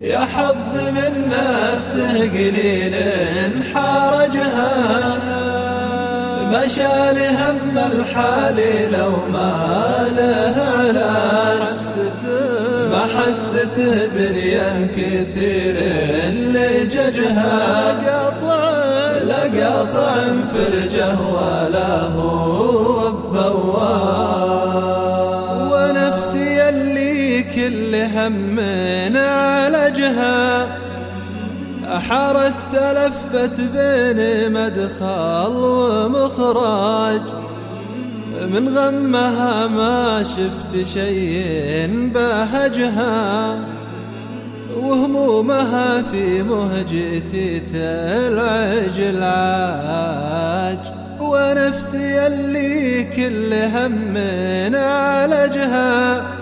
يا حظ من نفسه قليل حارجها مشى لهم الحال لو ما له علاج. ما حسته دريا كثير لججها. قطع لقطع فرجه ولا هو اللي هم عالجها حارت تلفت بين مدخل ومخرج. من غمها ما شفت شيء بهجها. وهمومها في مهجتي تلعج العاج. ونفسي اللي كل هم عالجها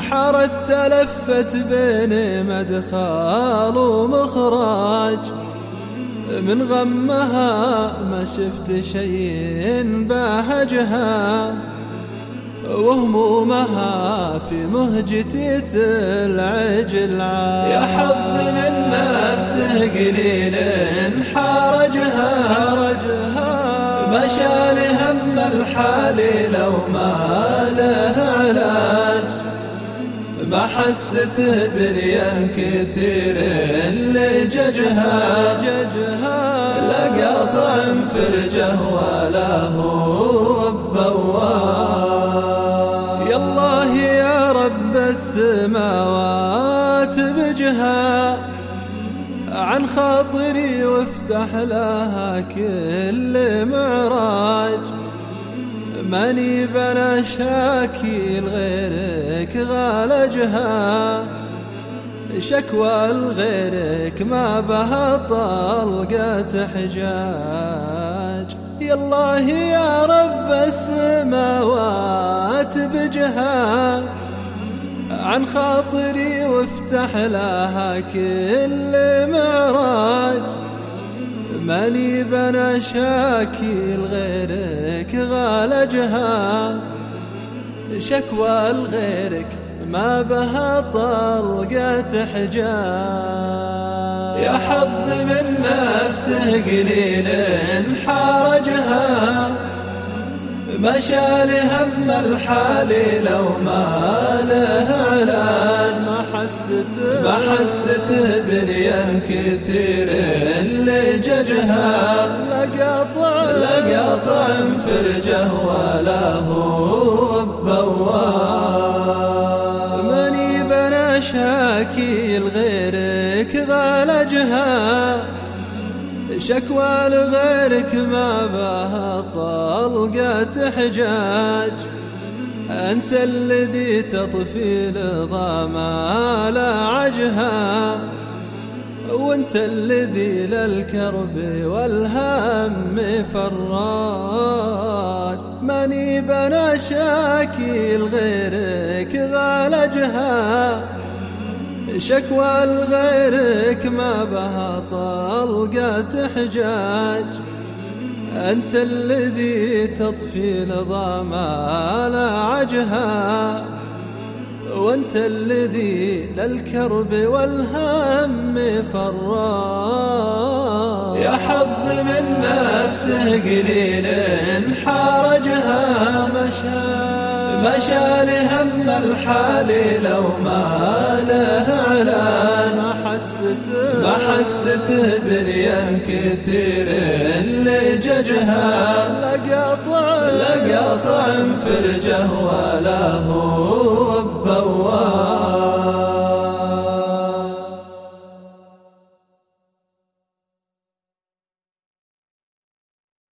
حارت تلفت بين مدخل ومخرج. من غمها ما شفت شيء بهجها. وهمومها في مهجتي تلعج العاج يا حظ من نفسه قليل حارجها مشى لهم الحال لو ما له علاج. ما حست دريا كثير لججها لقى طعم فرجه ولا هو بواب يا الله يا رب السماوات بجها. عن خاطري وافتح لها كل معراج. ماني بنا شاكي لغيرك غالجها شكوى لغيرك ما بها طلقة حجاج. يا الله يا رب السماوات بجها. عن خاطري وافتح لها كل معراج. ماني بنا شاكي لغيرك غالجها شكوى لغيرك ما بها طلقة حجاب يا حظ من نفسه قليل حارجها مشى لهم الحال لو ما له علاج. حسته دريا كثير لججها لقطع لقطع فرجه ولا هو بواب. ماني بنا شاكي لغيرك غالجها. شكوى لغيرك ما بها طلقة حجاج. أنت الذي تطفي لظما لا عجها وأنت الذي للكرب والهم فراج ماني بنا شاكي لغيرك غالجها شكوى لغيرك ما بها طلقة حجاج. أنت الذي تطفي نظاما لا عجها وأنت الذي للكرب والهم فراج يا حظ من نفسه قليل حارجها مشى. مشى لهم الحال لو ما له علاج. ما حسته حسته دريا كثير لججها. لقى طعم لقى طعم فرجه ولا هو.